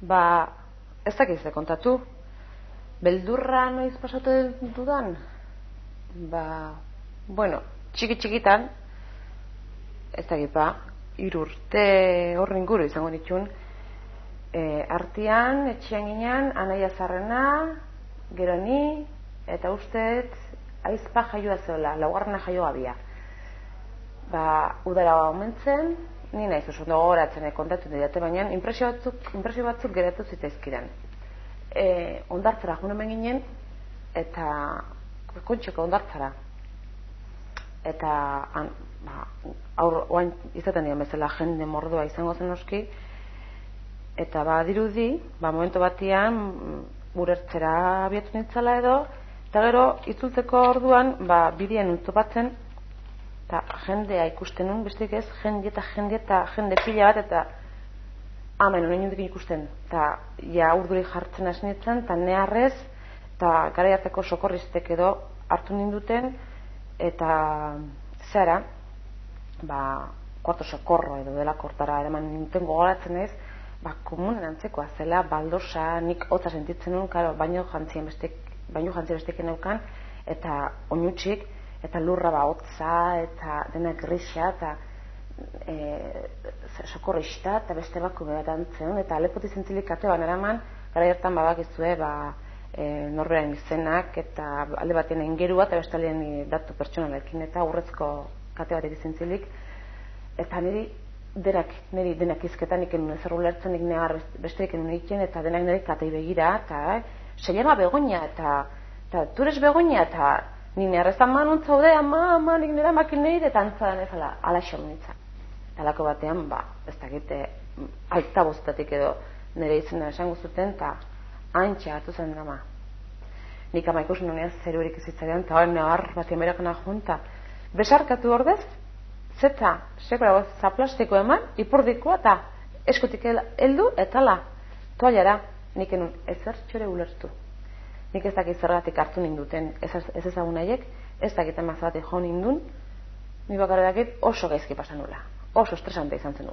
ba, ez dakiz de kontatu, beldurra noiz pasatu dudan, ba, bueno, txiki txikitan, ez dakit ba, irurte horren guru izango nitxun, e, artian, etxian ginean, anaia zarrena, gero ni, eta ustez, aizpa jaioa zeola, laugarrena jaioa bia. Ba, udara omentzen, ni naiz oso ondo gogoratzen e, kontatu didate baina impresio batzuk impresio batzuk geratu zitzaizkidan. Eh, ondartzara joan ginen eta kontxeko ondartzara. Eta an, ba, aur orain izaten dira bezala jende mordoa izango zen oski eta ba dirudi, ba momentu batean urertzera abiatu nintzala edo eta gero itzultzeko orduan ba bidien untzopatzen eta jendea ikusten nun, besteik ez, jende eta jende eta jende pila bat, eta amen, honen jundik ikusten. Eta ja urduri jartzen hasi nintzen, eta neharrez, eta gara jarteko sokorriztek edo hartu ninduten, eta zera, ba, kuarto sokorro edo dela kortara eraman nintzen gogoratzen ez, ba, komunen antzekoa zela, baldosa, nik hotza sentitzen nun, karo, baino jantzien bestek, baino jantzien bestek eta oinutxik, eta lurra ba hotza eta dena grisa eta e, sokorrista eta beste baku behatan zen eta lepoti zentzilik kateoan eraman gara hartan babakizue ba, e, norberaren izenak eta alde batean ingerua eta bestalien datu pertsonalekin. Eta urrezko kate bat zentzilik. Eta niri denak, niri denak izketan iken ezer ulertzen nik negar besterik egiten eta denak niri katei begira. Eta eh, se Begoña eta eta tú eres Begoña eta Ni nerrezan manun zaude, ama, ama, nik nera makin nahi, eta antzadan ez ala, ala xamunitza. Talako batean, ba, ez dakite, alta boztatik edo nire izena esango zuten, eta antxe hartu zen dama. Nik ama ikusen honean zerurik izitzaidan, eta hori nahar bat emerakana junta. Besarkatu ordez, zeta, sekura goz, zaplastiko eman, ipurdikoa, eta eskutik heldu eta la, toalara, nik enun ezer txore ulertu nik ez dakit zergatik hartu ninduten ez, ez ezagun haiek, ez dakit emazate jo nindun, ni bakarra dakit oso gaizki pasan nula, oso estresante izan zen.